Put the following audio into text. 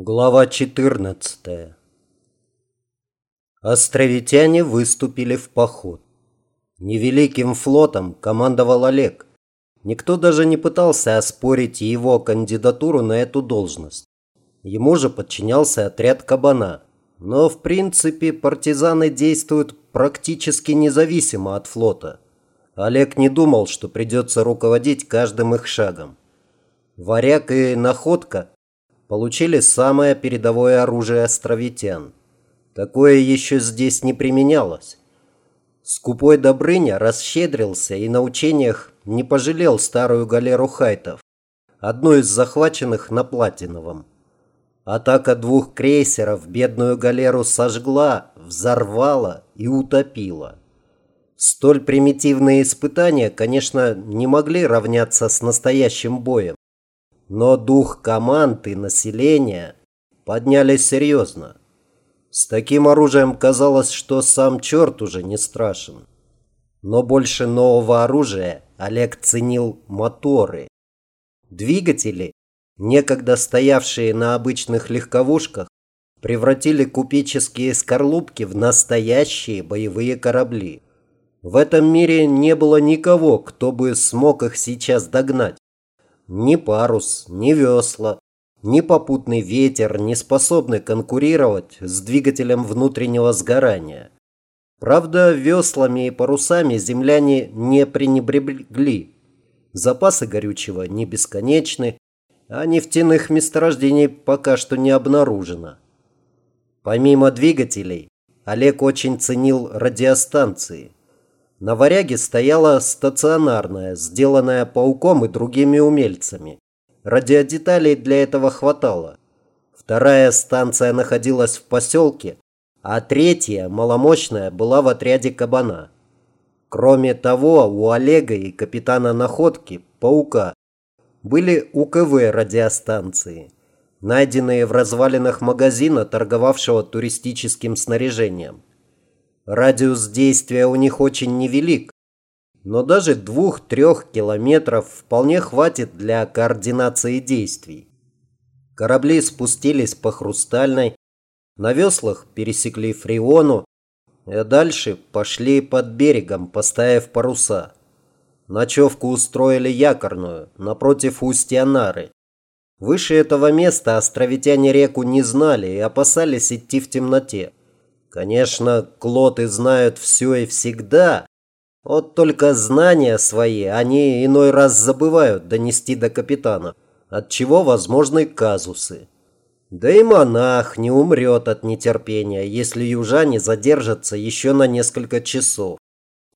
Глава 14. Островитяне выступили в поход. Невеликим флотом командовал Олег. Никто даже не пытался оспорить его кандидатуру на эту должность. Ему же подчинялся отряд Кабана. Но в принципе партизаны действуют практически независимо от флота. Олег не думал, что придется руководить каждым их шагом. Варяг и Находка получили самое передовое оружие островитян. Такое еще здесь не применялось. Скупой Добрыня расщедрился и на учениях не пожалел старую галеру хайтов, одну из захваченных на Платиновом. Атака двух крейсеров бедную галеру сожгла, взорвала и утопила. Столь примитивные испытания, конечно, не могли равняться с настоящим боем. Но дух команд и населения поднялись серьезно. С таким оружием казалось, что сам черт уже не страшен. Но больше нового оружия Олег ценил моторы. Двигатели, некогда стоявшие на обычных легковушках, превратили купеческие скорлупки в настоящие боевые корабли. В этом мире не было никого, кто бы смог их сейчас догнать. Ни парус, ни весла, ни попутный ветер не способны конкурировать с двигателем внутреннего сгорания. Правда, веслами и парусами земляне не пренебрегли. Запасы горючего не бесконечны, а нефтяных месторождений пока что не обнаружено. Помимо двигателей, Олег очень ценил радиостанции – на варяге стояла стационарная, сделанная пауком и другими умельцами. Радиодеталей для этого хватало. Вторая станция находилась в поселке, а третья, маломощная, была в отряде кабана. Кроме того, у Олега и капитана Находки, Паука, были УКВ радиостанции, найденные в развалинах магазина, торговавшего туристическим снаряжением. Радиус действия у них очень невелик, но даже двух-трех километров вполне хватит для координации действий. Корабли спустились по Хрустальной, на веслах пересекли Фриону, а дальше пошли под берегом, поставив паруса. Ночевку устроили якорную, напротив устья Нары. Выше этого места островитяне реку не знали и опасались идти в темноте. Конечно, клоты знают все и всегда. Вот только знания свои они иной раз забывают донести до капитана, от чего возможны казусы. Да и монах не умрет от нетерпения, если южане задержатся еще на несколько часов.